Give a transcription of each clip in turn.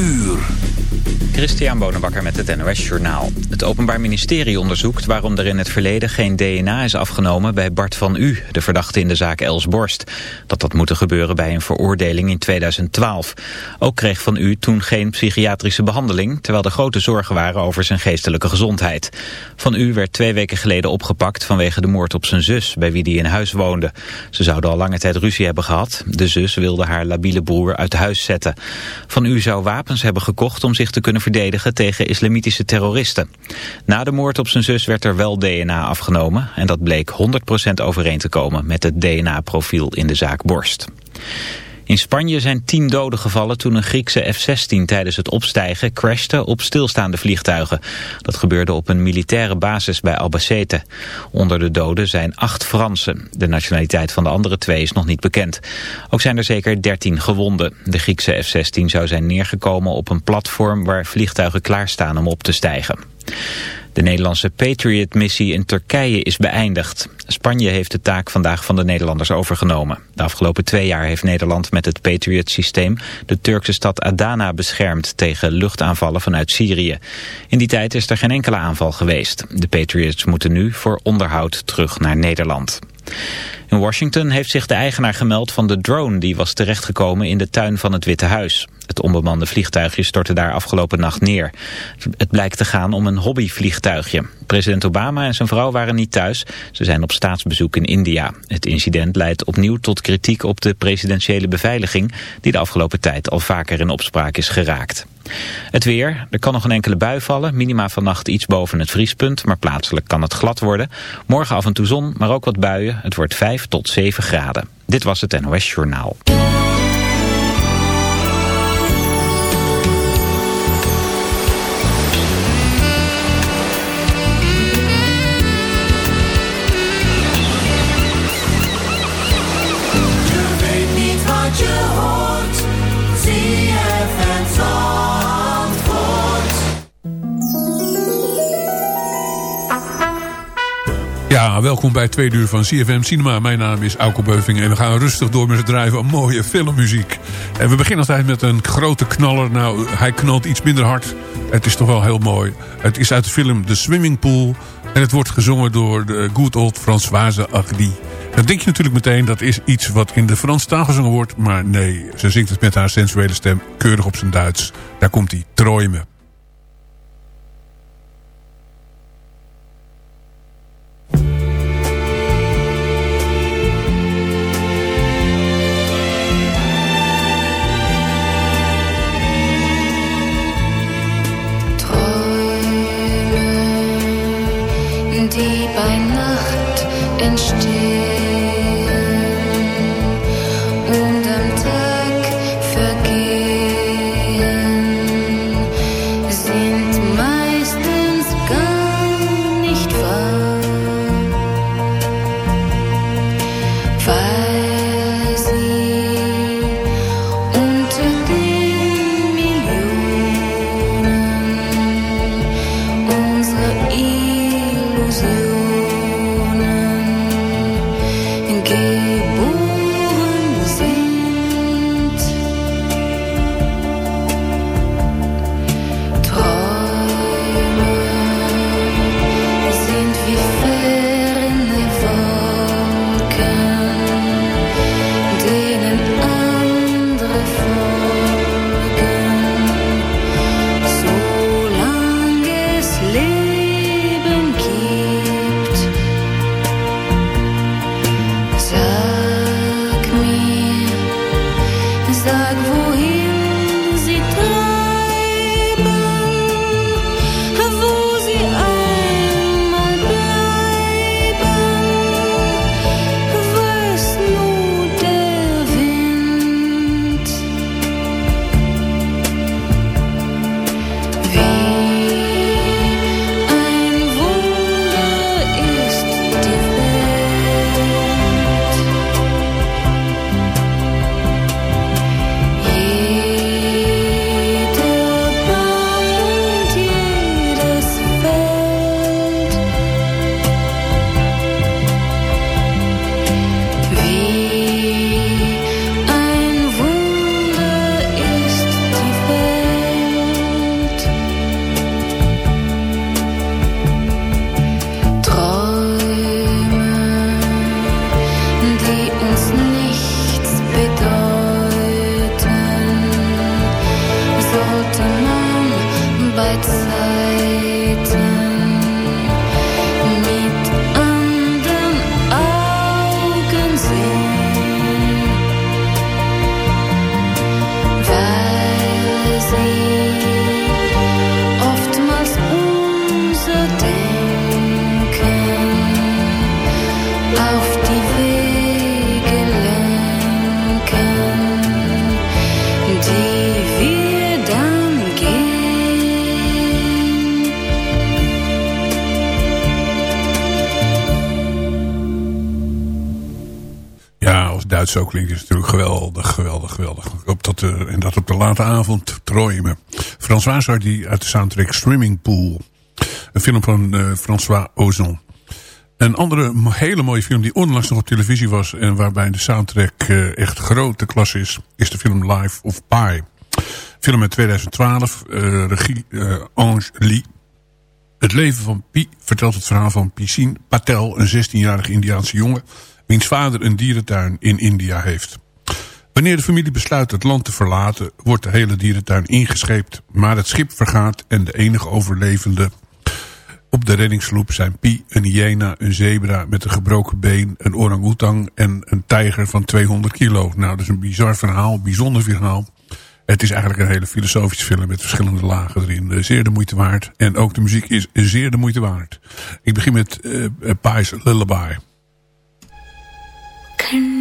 uur. Christian Bonenbakker met het NOS Journaal. Het Openbaar Ministerie onderzoekt waarom er in het verleden geen DNA is afgenomen bij Bart van U, de verdachte in de zaak Els Borst. Dat had moeten gebeuren bij een veroordeling in 2012. Ook kreeg van U toen geen psychiatrische behandeling, terwijl er grote zorgen waren over zijn geestelijke gezondheid. Van U werd twee weken geleden opgepakt vanwege de moord op zijn zus, bij wie die in huis woonde. Ze zouden al lange tijd ruzie hebben gehad. De zus wilde haar labiele broer uit huis zetten. Van U zou wapens hebben gekocht om zich te kunnen verdedigen tegen islamitische terroristen. Na de moord op zijn zus werd er wel DNA afgenomen en dat bleek 100% overeen te komen met het DNA-profiel in de zaak Borst. In Spanje zijn tien doden gevallen toen een Griekse F-16 tijdens het opstijgen crashte op stilstaande vliegtuigen. Dat gebeurde op een militaire basis bij Albacete. Onder de doden zijn acht Fransen. De nationaliteit van de andere twee is nog niet bekend. Ook zijn er zeker dertien gewonden. De Griekse F-16 zou zijn neergekomen op een platform waar vliegtuigen klaarstaan om op te stijgen. De Nederlandse Patriot-missie in Turkije is beëindigd. Spanje heeft de taak vandaag van de Nederlanders overgenomen. De afgelopen twee jaar heeft Nederland met het Patriot-systeem de Turkse stad Adana beschermd tegen luchtaanvallen vanuit Syrië. In die tijd is er geen enkele aanval geweest. De Patriots moeten nu voor onderhoud terug naar Nederland. In Washington heeft zich de eigenaar gemeld van de drone die was terechtgekomen in de tuin van het Witte Huis. Het onbemande vliegtuigje stortte daar afgelopen nacht neer. Het blijkt te gaan om een hobbyvliegtuigje. President Obama en zijn vrouw waren niet thuis. Ze zijn op staatsbezoek in India. Het incident leidt opnieuw tot kritiek op de presidentiële beveiliging... die de afgelopen tijd al vaker in opspraak is geraakt. Het weer. Er kan nog een enkele bui vallen. Minima vannacht iets boven het vriespunt, maar plaatselijk kan het glad worden. Morgen af en toe zon, maar ook wat buien. Het wordt 5 tot 7 graden. Dit was het NOS Journaal. Ja, welkom bij Tweede Uur van CFM Cinema. Mijn naam is Auke Beuving en we gaan rustig door met het drijven van mooie filmmuziek. En we beginnen altijd met een grote knaller. Nou, hij knalt iets minder hard. Het is toch wel heel mooi. Het is uit de film The Swimming Pool. En het wordt gezongen door de good old Françoise Hardy. Dan denk je natuurlijk meteen dat is iets wat in de Frans taal gezongen wordt. Maar nee, ze zingt het met haar sensuele stem keurig op zijn Duits. Daar komt hij. Träume, touched zo klinkt is natuurlijk geweldig, geweldig, geweldig. Op dat, uh, en dat op de late avond trooien me. Die uit de soundtrack Swimming Pool. Een film van uh, François Ozon. Een andere hele mooie film die onlangs nog op televisie was... en waarbij de soundtrack uh, echt grote klas is... is de film Life of Pi. Film uit 2012, regie Ange Lee. Het leven van Pi vertelt het verhaal van Piscine Patel... een 16-jarige Indiaanse jongen wiens vader een dierentuin in India heeft. Wanneer de familie besluit het land te verlaten, wordt de hele dierentuin ingescheept. Maar het schip vergaat en de enige overlevende op de reddingssloep zijn Pi, een hyena, een zebra met een gebroken been, een orang-oetang en een tijger van 200 kilo. Nou, dat is een bizar verhaal, bijzonder verhaal. Het is eigenlijk een hele filosofische film met verschillende lagen erin. Zeer de moeite waard. En ook de muziek is zeer de moeite waard. Ik begin met uh, Pi's Lullaby. Gezongen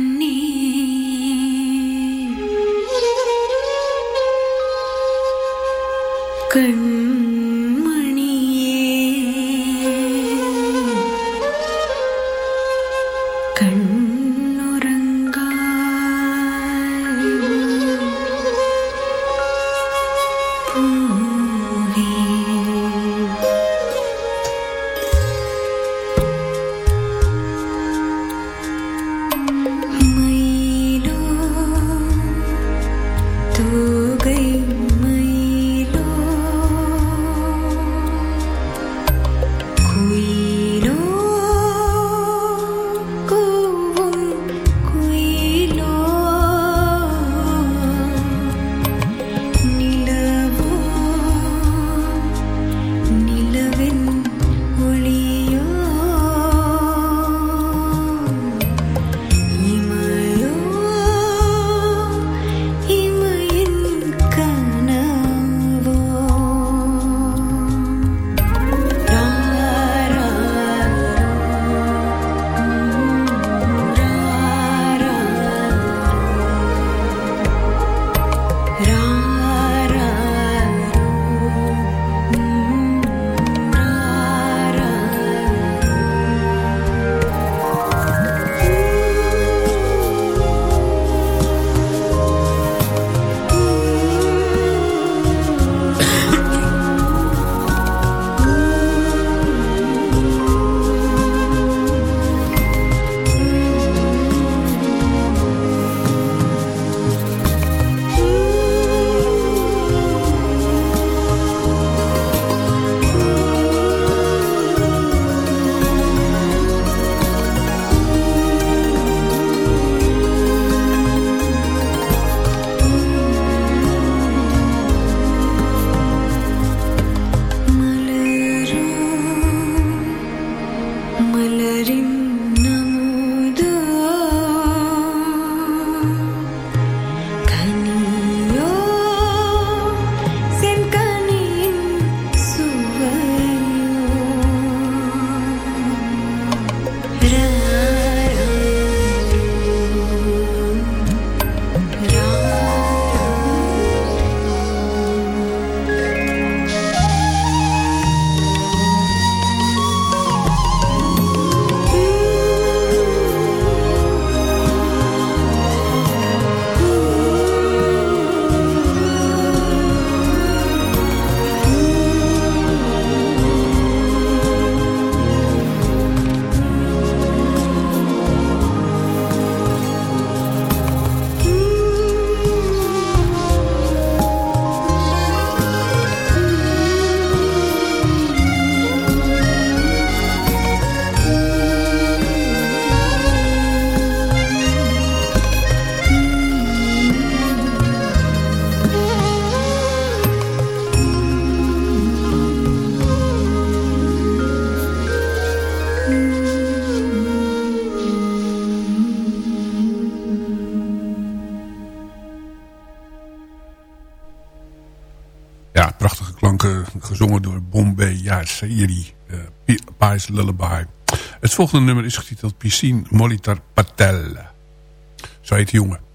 Lullaby. Het volgende nummer is getiteld Piscine Molitar Patel. Zo heet de jongen.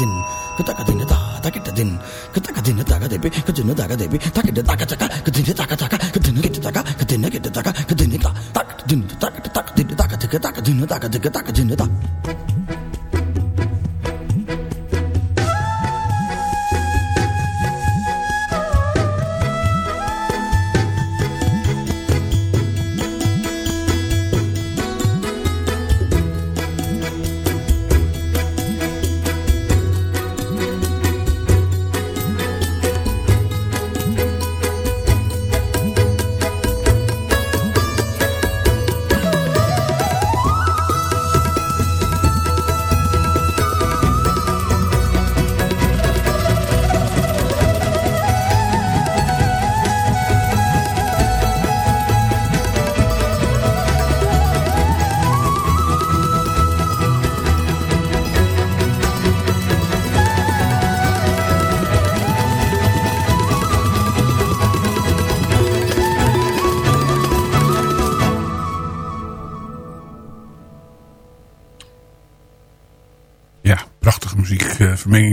din kataka din ta takita din kataka din ta gadebi kadin ta gadebi takita taka taka kadin ta taka taka kadin ta taka kadin ta taka kadin ta tak din tak tak din taka taka taka din taka taka din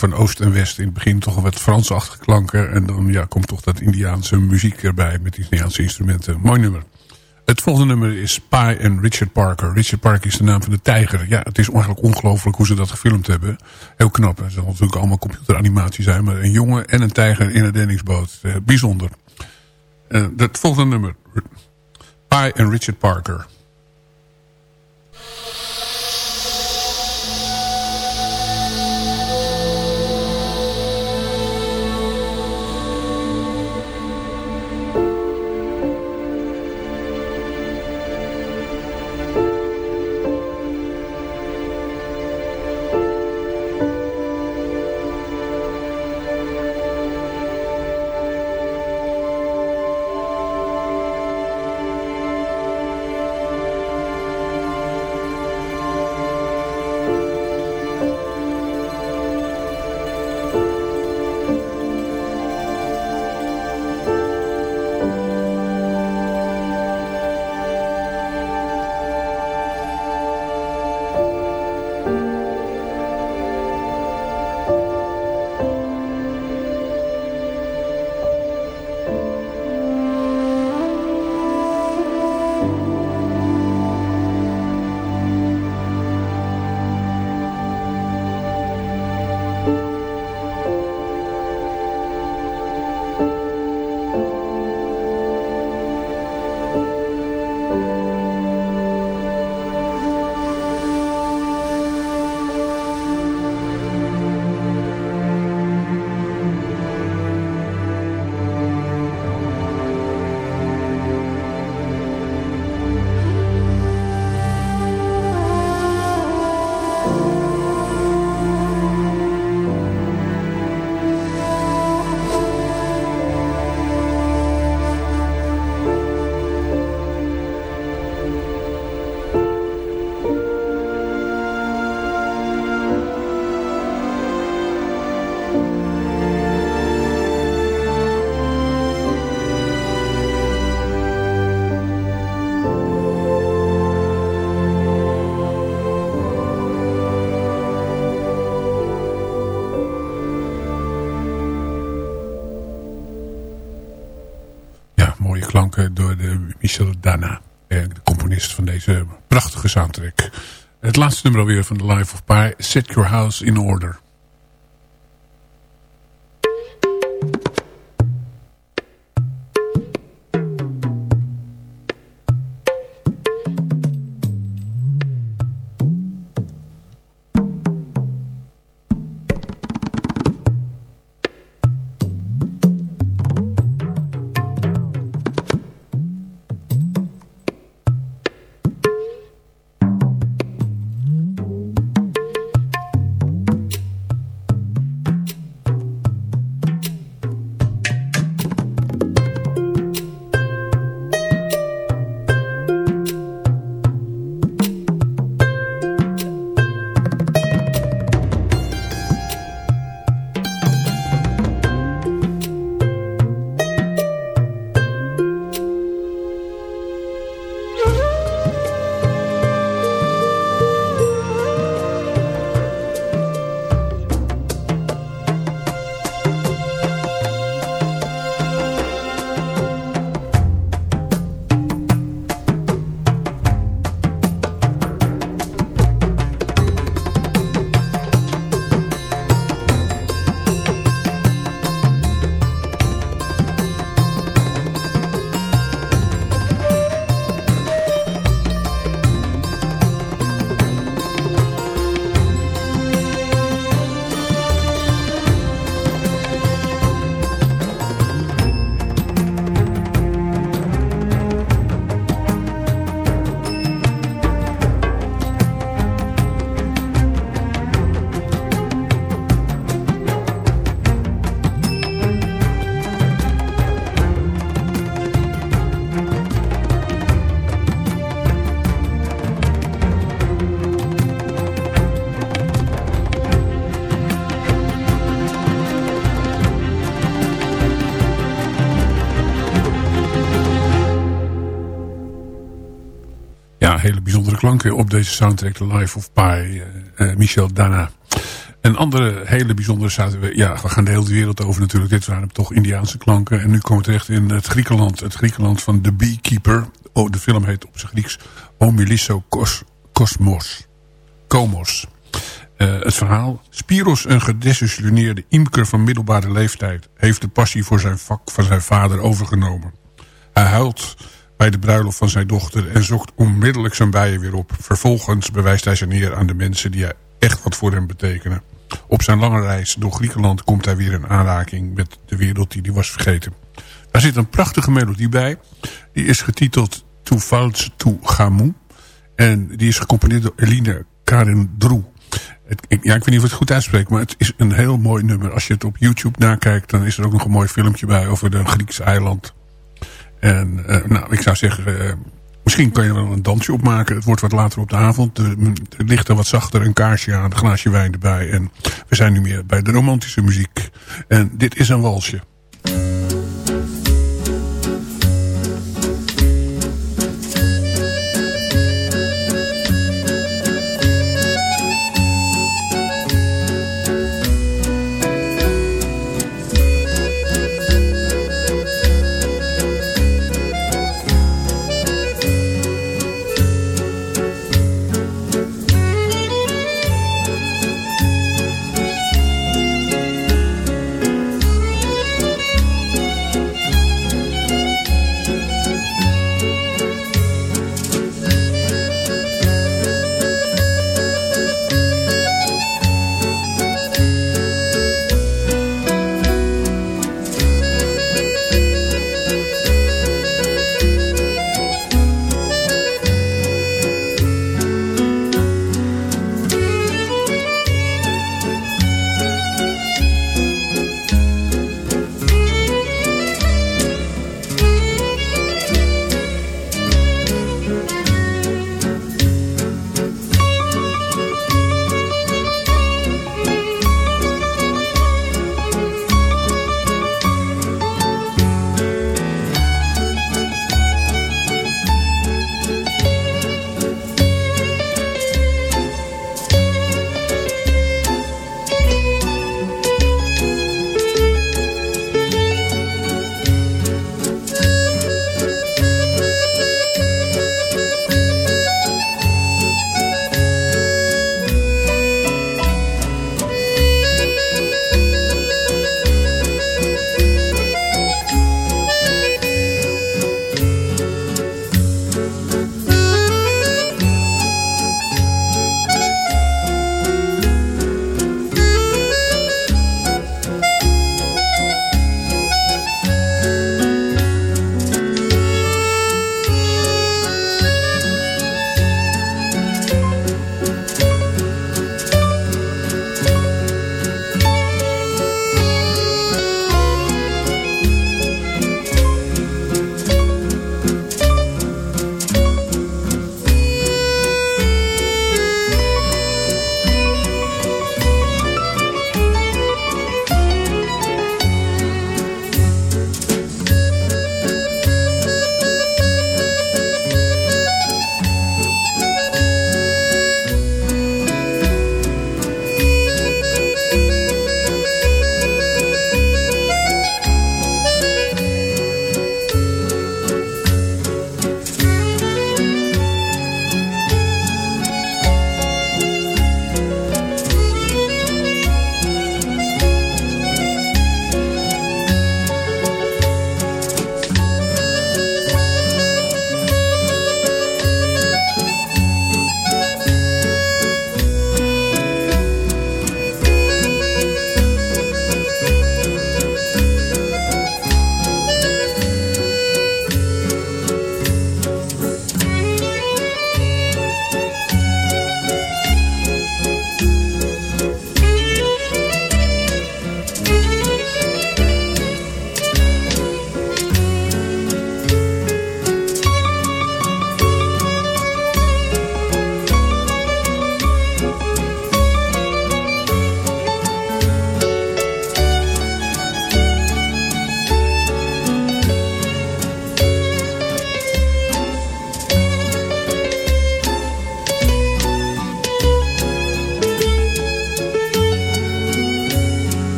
van Oost en West. In het begin toch wat Fransachtige klanken. En dan ja, komt toch dat Indiaanse muziek erbij met Indiaanse instrumenten. Mooi nummer. Het volgende nummer is Spy en Richard Parker. Richard Parker is de naam van de tijger. Ja, het is eigenlijk ongelooflijk hoe ze dat gefilmd hebben. Heel knap. Het zal natuurlijk allemaal computeranimatie zijn. Maar een jongen en een tijger in een reddingsboot. Eh, bijzonder. Eh, het volgende nummer. Spy en Richard Parker. Klanken door de Michel Dana. eh, De componist van deze prachtige soundtrack. Het laatste nummer alweer van The Life of Pi. Set Your House in Order. Op deze soundtrack. The Life of Pi, uh, uh, Michel Dana. En andere hele bijzondere. Ja, we gaan de hele wereld over natuurlijk. Dit waren toch Indiaanse klanken. En nu komen we terecht in het Griekenland. Het Griekenland van The Beekeeper. Oh, de film heet op zijn Grieks Omilisso Kos, Kosmos. Komos. Uh, het verhaal. Spiros, een gedesillusioneerde imker van middelbare leeftijd... heeft de passie voor zijn vak van zijn vader overgenomen. Hij huilt bij de bruiloft van zijn dochter... en zoekt onmiddellijk zijn bijen weer op. Vervolgens bewijst hij zijn eer aan de mensen... die echt wat voor hem betekenen. Op zijn lange reis door Griekenland komt hij weer in aanraking... met de wereld die hij was vergeten. Daar zit een prachtige melodie bij. Die is getiteld Tu Fals Tu Gamou. En die is gecomponeerd door Eline Karin Droe. Het, ik, ja, ik weet niet of het goed uitspreek, maar het is een heel mooi nummer. Als je het op YouTube nakijkt, dan is er ook nog een mooi filmpje bij over een Griekse eiland. En uh, nou, ik zou zeggen, uh, misschien kan je wel een dansje opmaken. Het wordt wat later op de avond. Het ligt er wat zachter, een kaarsje aan, een glaasje wijn erbij. En we zijn nu meer bij de romantische muziek. En dit is een walsje.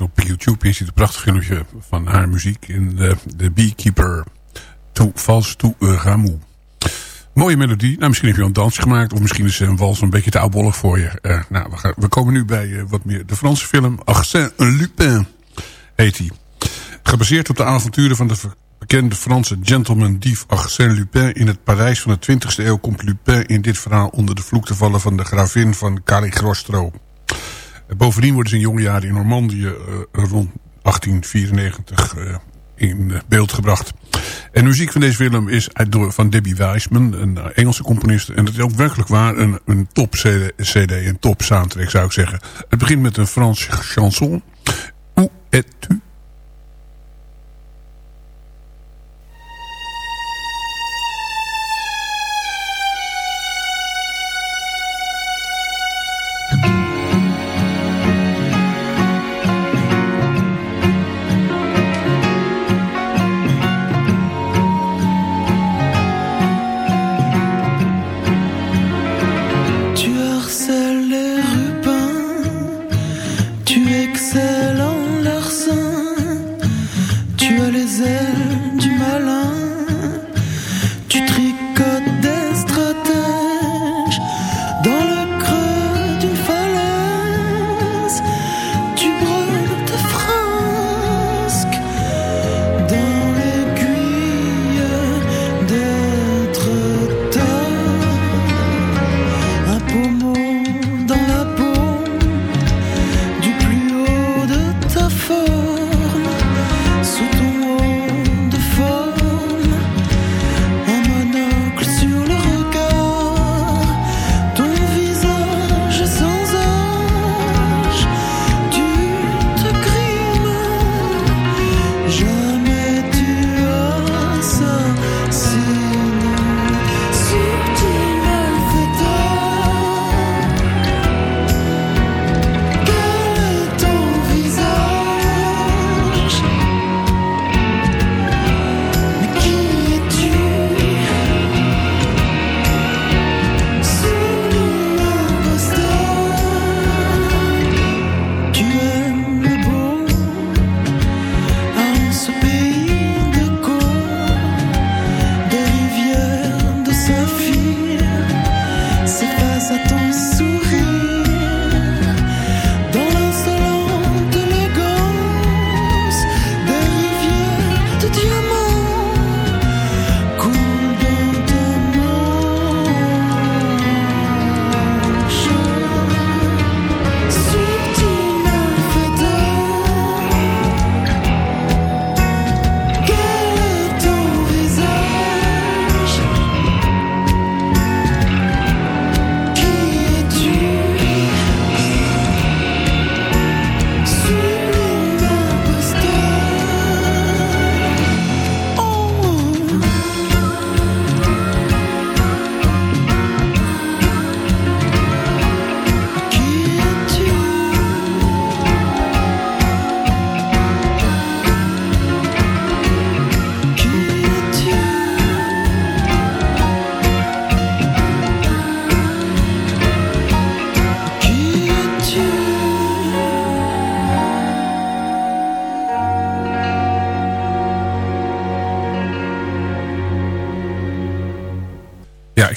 Op YouTube. Je ziet een prachtig filmpje van haar muziek in de, de Beekeeper. To Vals to Ramu. Mooie melodie. Nou, misschien heb je een dansje gemaakt. Of misschien is een wals een beetje te oudbollig voor je. Uh, nou, we, gaan, we, komen nu bij uh, wat meer de Franse film. Arsène Lupin heet hij. Gebaseerd op de avonturen van de bekende Franse gentleman dief Arsène Lupin... in het Parijs van de 20e eeuw komt Lupin in dit verhaal... onder de vloek te vallen van de gravin van Cagliostro. Bovendien worden ze in jonge jaren in Normandië uh, rond 1894 uh, in beeld gebracht. En de muziek van deze film is van Debbie Wiseman, een Engelse componiste. En dat is ook werkelijk waar een, een top CD, CD, een top soundtrack zou ik zeggen. Het begint met een Franse chanson. Où es-tu?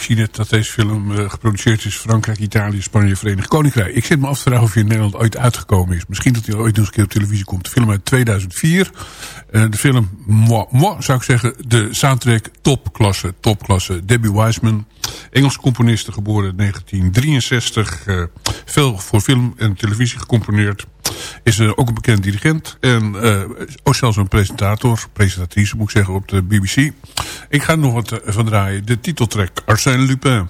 Zie net dat deze film uh, geproduceerd is... Frankrijk, Italië, Spanje, Verenigd Koninkrijk. Ik zit me af te vragen of hij in Nederland ooit uitgekomen is. Misschien dat hij ooit nog eens een keer op televisie komt. De film uit 2004. Uh, de film, moi, moi, zou ik zeggen, de soundtrack topklasse, topklasse. Debbie Wiseman, Engelse componiste, geboren in 1963. Uh, veel voor film en televisie gecomponeerd. Is ook een bekend dirigent. En uh, ook zelfs een presentator, presentatrice moet ik zeggen, op de BBC. Ik ga nog wat van draaien. De titeltrack, Arsène Lupin.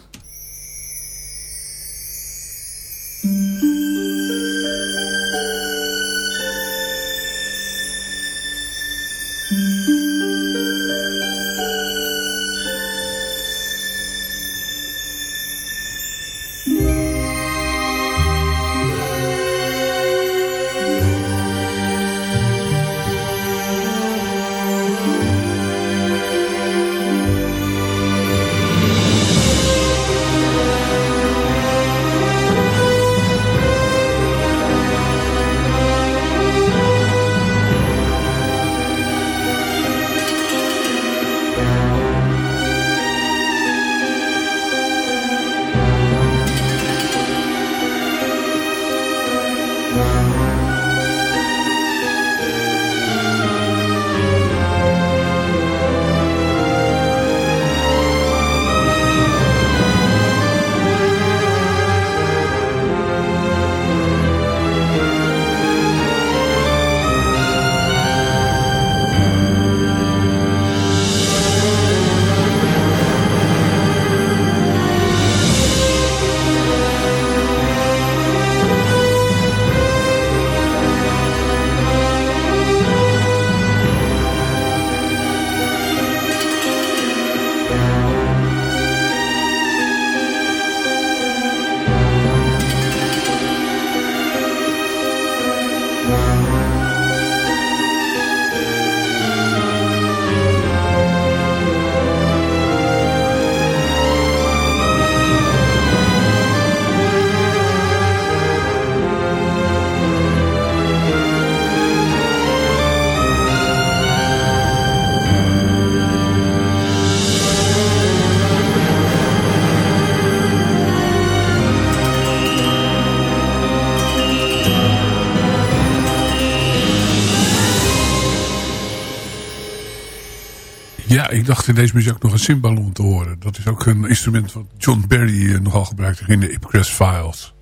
Ik dacht in deze muziek nog een cymbalon te horen. Dat is ook een instrument wat John Barry eh, nogal gebruikte in de Ipcrest Files.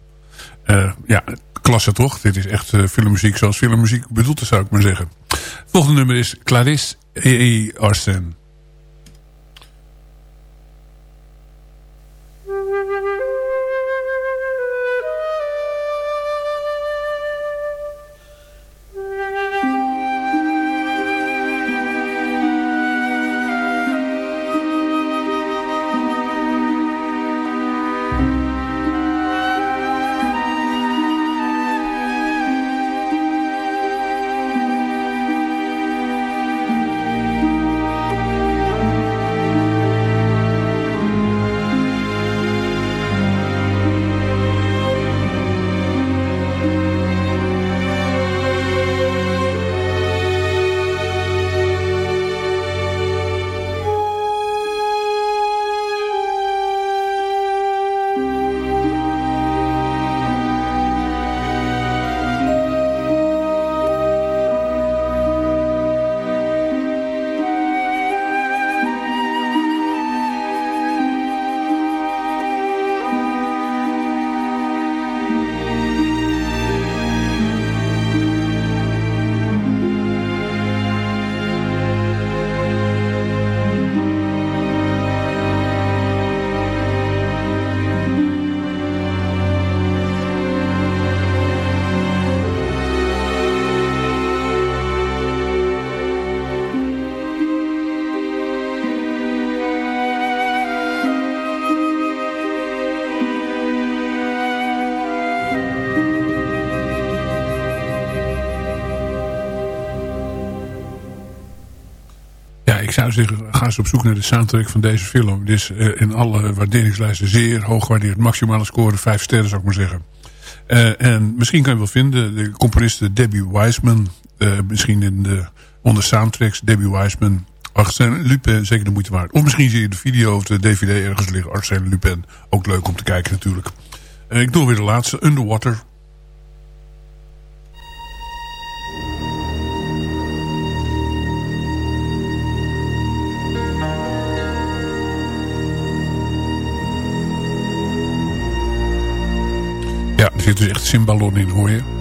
Eh, ja, klasse toch? Dit is echt uh, filmmuziek zoals filmmuziek bedoeld is, zou ik maar zeggen. Volgende nummer is Clarisse E. Arsène. ik zou zeggen, ga eens op zoek naar de soundtrack van deze film. Het is uh, in alle waarderingslijsten zeer hoog gewaardeerd. Maximale score 5 sterren zou ik maar zeggen. Uh, en misschien kan je wel vinden, de componiste Debbie Wiseman. Uh, misschien in de, onder soundtracks Debbie Wiseman. Arsène Lupin, zeker de moeite waard. Of misschien zie je de video of de dvd ergens liggen. Arsène Lupin, ook leuk om te kijken natuurlijk. ik doe weer de laatste, Underwater. Zit dus echt cymbalon in, hoor je.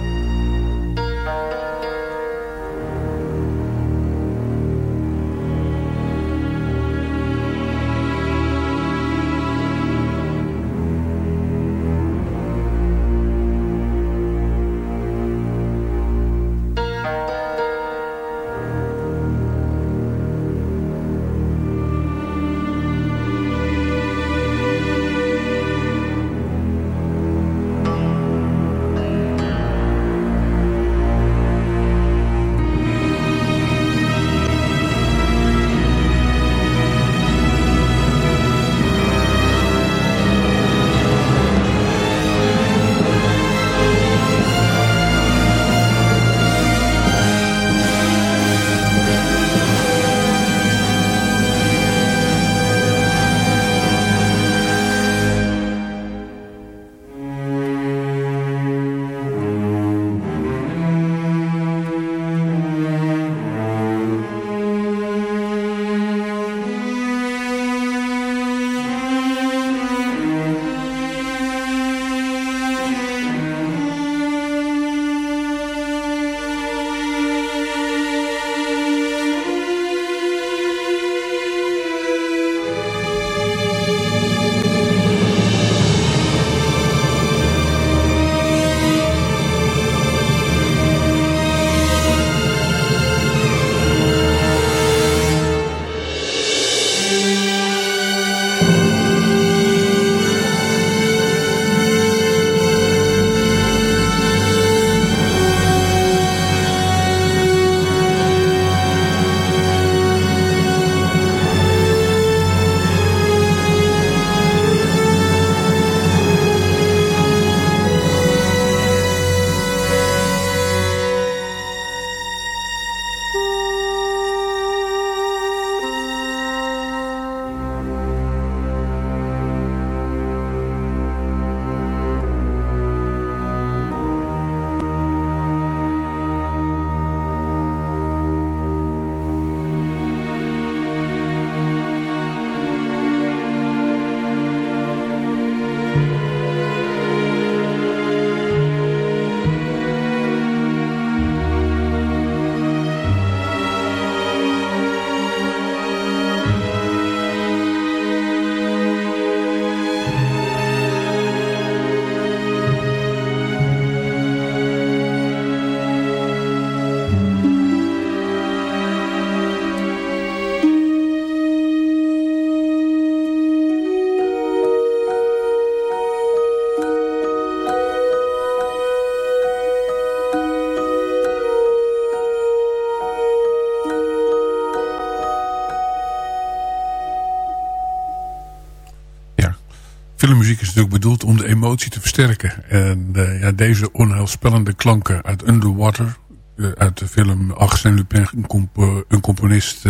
Versterken. En uh, ja, deze onheilspellende klanken uit Underwater... Uh, uit de film Arsène Lupin, een, een componist...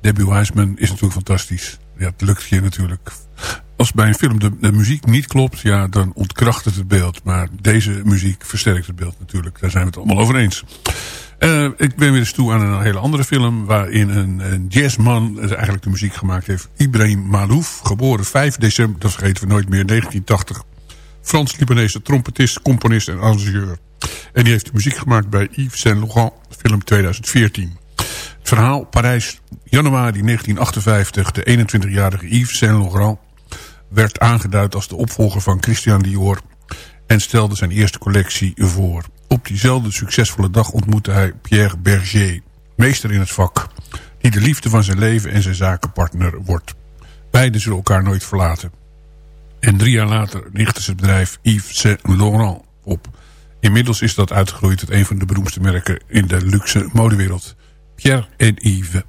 Debbie Wiseman is natuurlijk fantastisch. Ja, het lukt je natuurlijk. Als bij een film de, muziek niet klopt... ja, dan ontkracht het het beeld. Maar deze muziek versterkt het beeld natuurlijk. Daar zijn we het allemaal over eens. Ik ben weer eens toe aan een hele andere film... waarin een, een jazzman eigenlijk de muziek gemaakt heeft. Ibrahim Malouf, geboren 5 december, dat vergeten we nooit meer, 1980. Frans-Libanese trompetist, componist en arrangeur. En die heeft muziek gemaakt bij Yves Saint Laurent, film 2014. Het verhaal, Parijs, januari 1958. De 21-jarige Yves Saint Laurent werd aangeduid als de opvolger van Christian Dior... en stelde zijn eerste collectie voor... Op diezelfde succesvolle dag ontmoette hij Pierre Berger, meester in het vak, die de liefde van zijn leven en zijn zakenpartner wordt. Beiden zullen elkaar nooit verlaten. En drie jaar later richtte ze het bedrijf Yves Saint Laurent op. Inmiddels is dat uitgegroeid tot een van de beroemdste merken in de luxe modewereld. Pierre en Yves.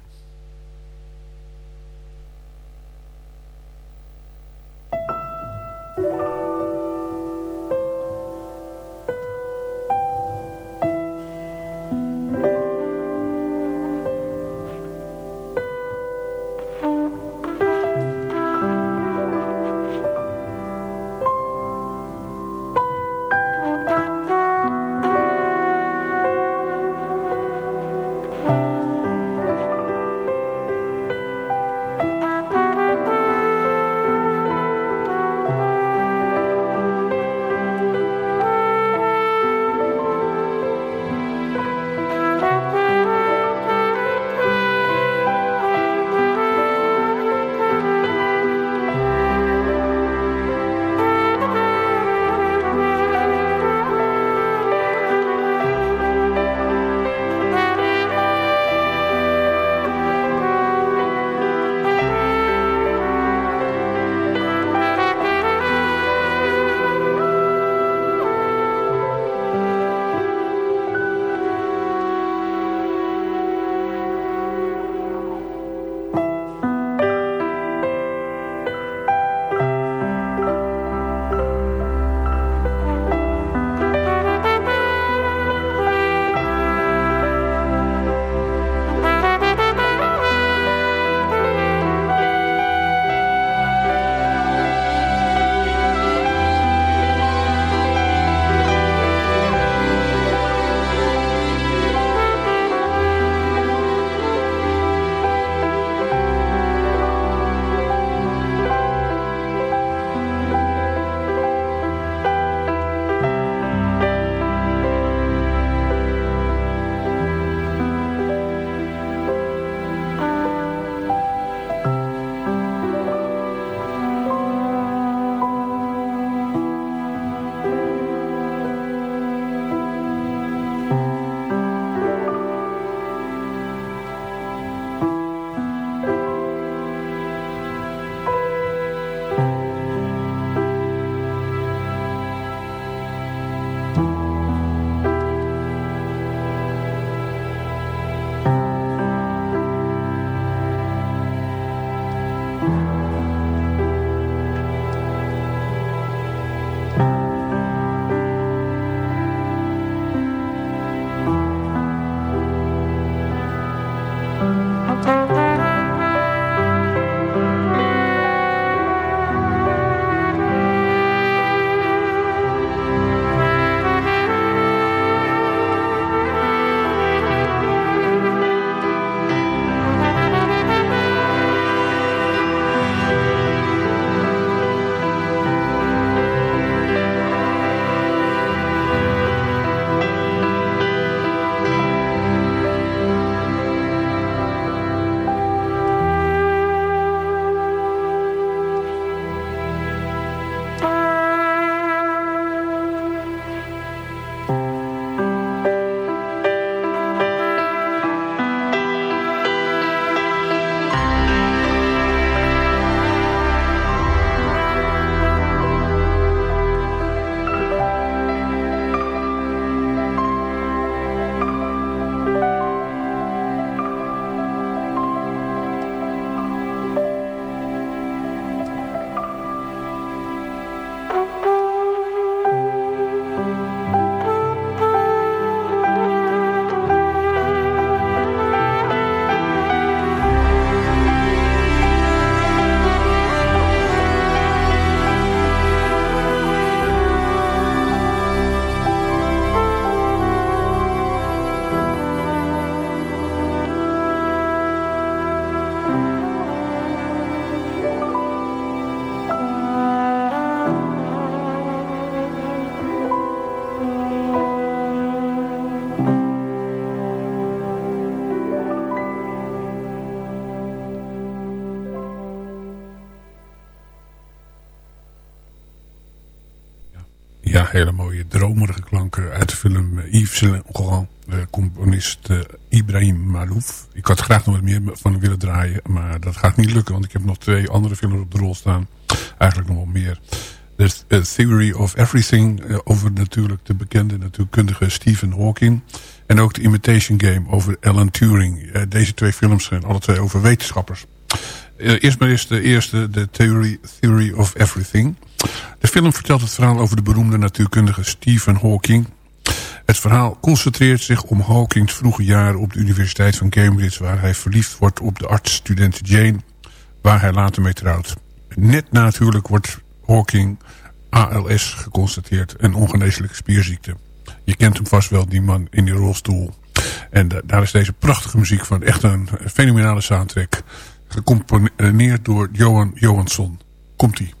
Van willen draaien. Maar dat gaat niet lukken. Want ik heb nog twee andere films op de rol staan. Eigenlijk nog wel meer. The Theory of Everything. Uh, over natuurlijk de bekende natuurkundige Stephen Hawking. En ook de Imitation Game over Alan Turing. Uh, deze twee films zijn alle twee over wetenschappers. eerst maar eens de eerste. The Theory, Theory of Everything. De film vertelt het verhaal over de beroemde natuurkundige Stephen Hawking. Het verhaal concentreert zich om Hawkings vroege jaren op de Universiteit van Cambridge... waar hij verliefd wordt op de artsstudent Jane, waar hij later mee trouwt. Net natuurlijk wordt Hawking ALS geconstateerd, een ongeneeslijke spierziekte. Je kent hem vast wel, die man in die rolstoel. En daar is deze prachtige muziek van, echt een fenomenale soundtrack... gecomponeerd door Johan Johansson. Komt-ie.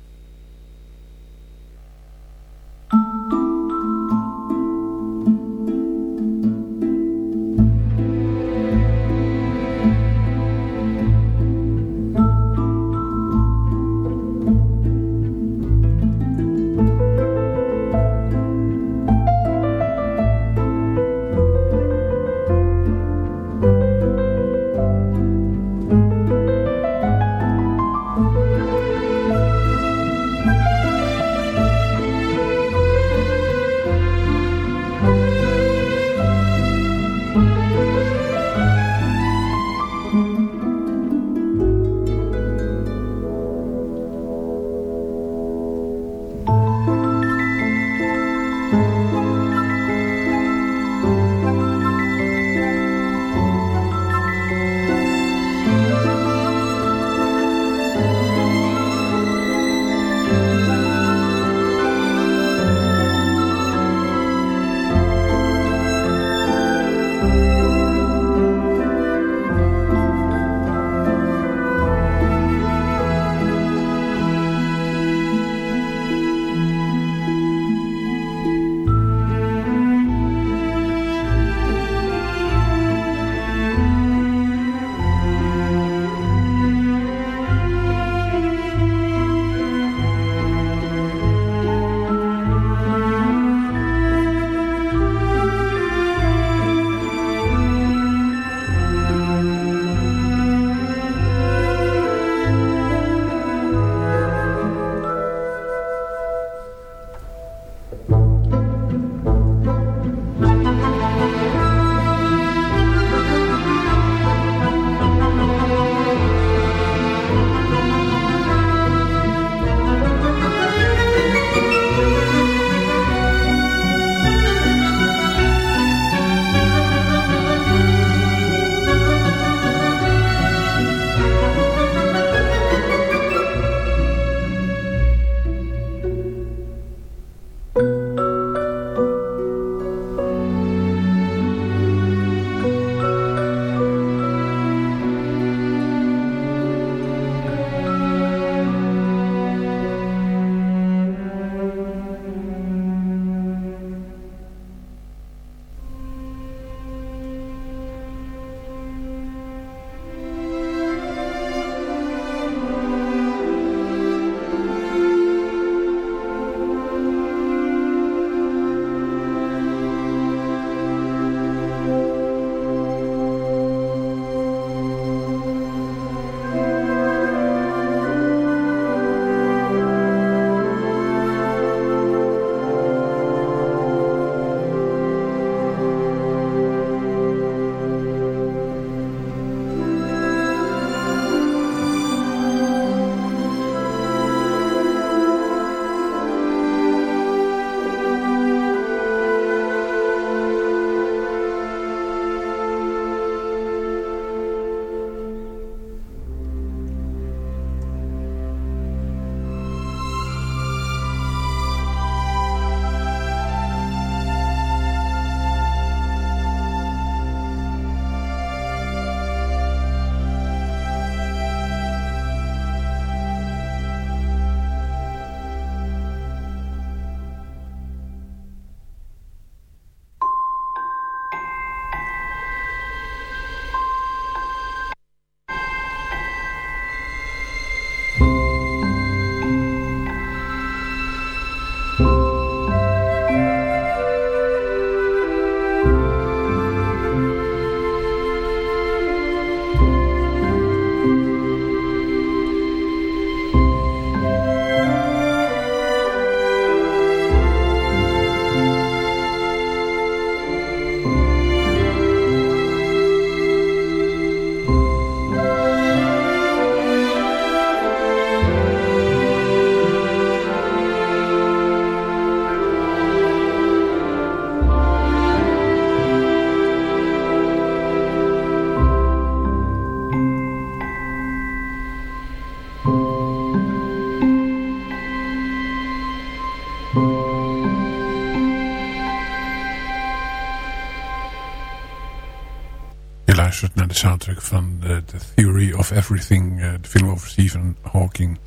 Soundtrack van The Theory of Everything. Uh, de film over Stephen Hawking.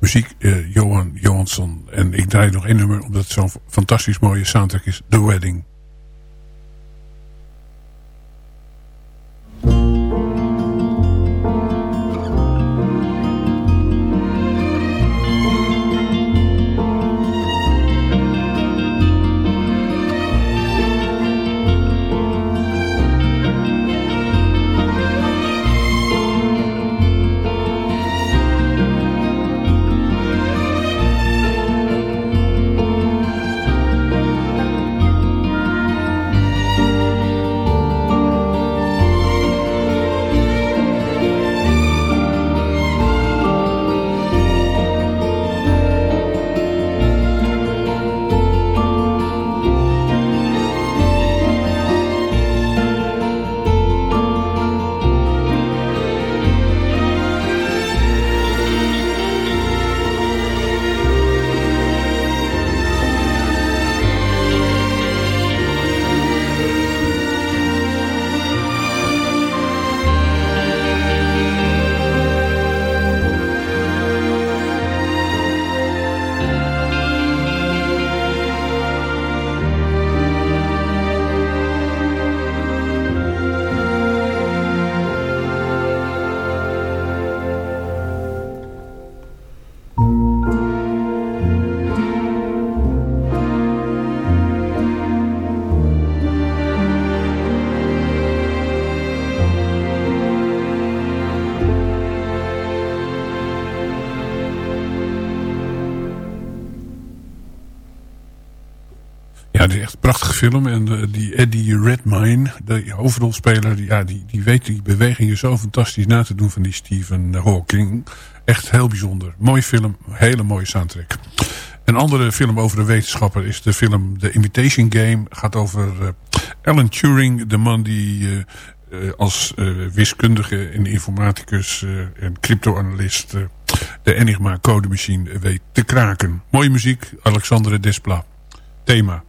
Muziek uh, Johan Johansson. En ik draai nog één nummer omdat het zo'n fantastisch mooie soundtrack is. The Wedding. Film. En uh, die Eddie Redmayne, de hoofdrolspeler, die, ja, die, die weet die bewegingen zo fantastisch na te doen van die Stephen Hawking. Echt heel bijzonder. Mooi film, hele mooie soundtrack. Een andere film over de wetenschapper is de film The Imitation Game. Gaat over uh, Alan Turing, de man die uh, als wiskundige en informaticus en cryptoanalist de Enigma codemachine weet te kraken. Mooie muziek, Alexandre Desplat. Thema.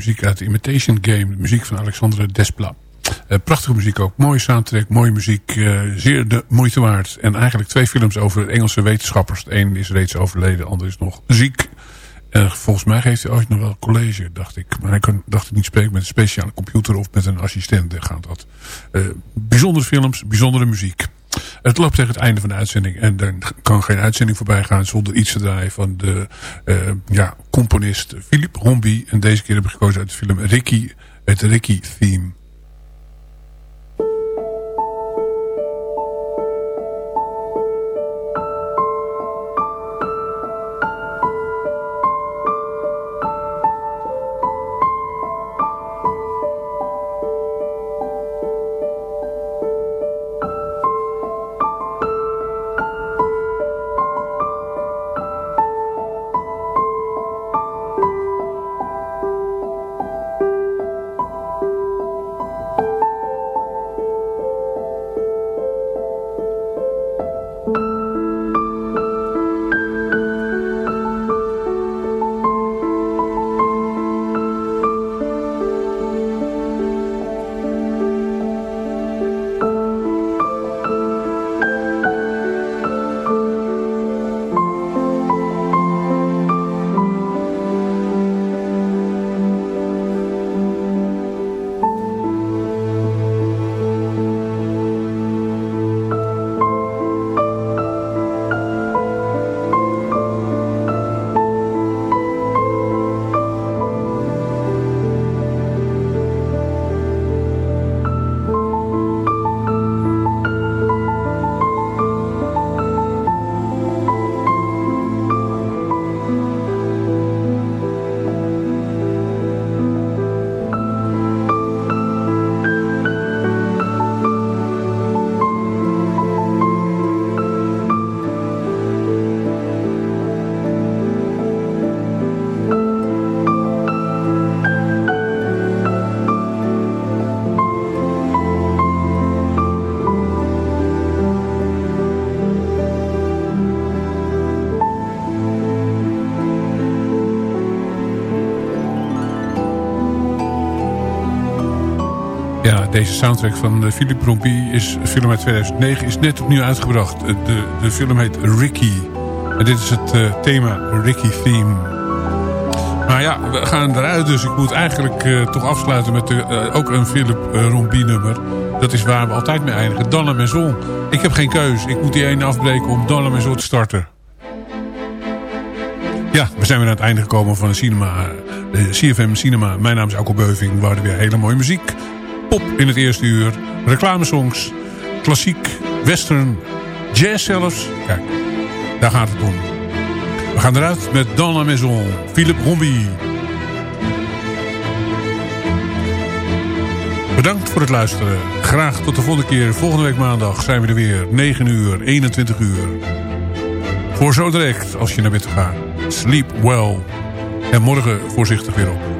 Muziek uit Imitation Game. De muziek van Alexandre Desplat. Uh, prachtige muziek ook. Mooie soundtrack, mooie muziek. Uh, zeer de moeite waard. En eigenlijk twee films over Engelse wetenschappers. De een is reeds overleden, de ander is nog ziek. En volgens mij geeft hij ooit nog wel college, dacht ik. Maar hij kan, dacht ik, niet spreken met een speciale computer of met een assistent. Gaat dat. Bijzondere films, bijzondere muziek. Het loopt tegen het einde van de uitzending. En er kan geen uitzending voorbij gaan zonder iets te draaien van de uh, ja, componist Philippe Rombi. En deze keer heb ik gekozen uit de film Ricky, het Ricky deze soundtrack van uh, Philippe Rompy is film uit 2009. Is net opnieuw uitgebracht. Uh, de, de film heet Ricky. En dit is het uh, thema Ricky Theme. Maar ja, we gaan eruit. Dus ik moet eigenlijk toch afsluiten met de, ook een Philippe Rompy nummer. Dat is waar we altijd mee eindigen. Dan Maison. Ik heb geen keus. Ik moet die ene afbreken om Dan Maison te starten. Ja, we zijn weer aan het einde gekomen van de cinema. De CFM Cinema. Mijn naam is Alko Beuving. We hadden weer hele mooie muziek pop in het eerste uur. Reclamesongs, klassiek, western, jazz zelfs. Kijk, daar gaat het om. We gaan eruit met Dans la Maison, Philippe Rombi. Bedankt voor het luisteren. Graag tot de volgende keer. Volgende week maandag zijn we er weer. 9 uur, 21 uur. Voor zo direct, als je naar bed gaat. Sleep well. En morgen voorzichtig weer op.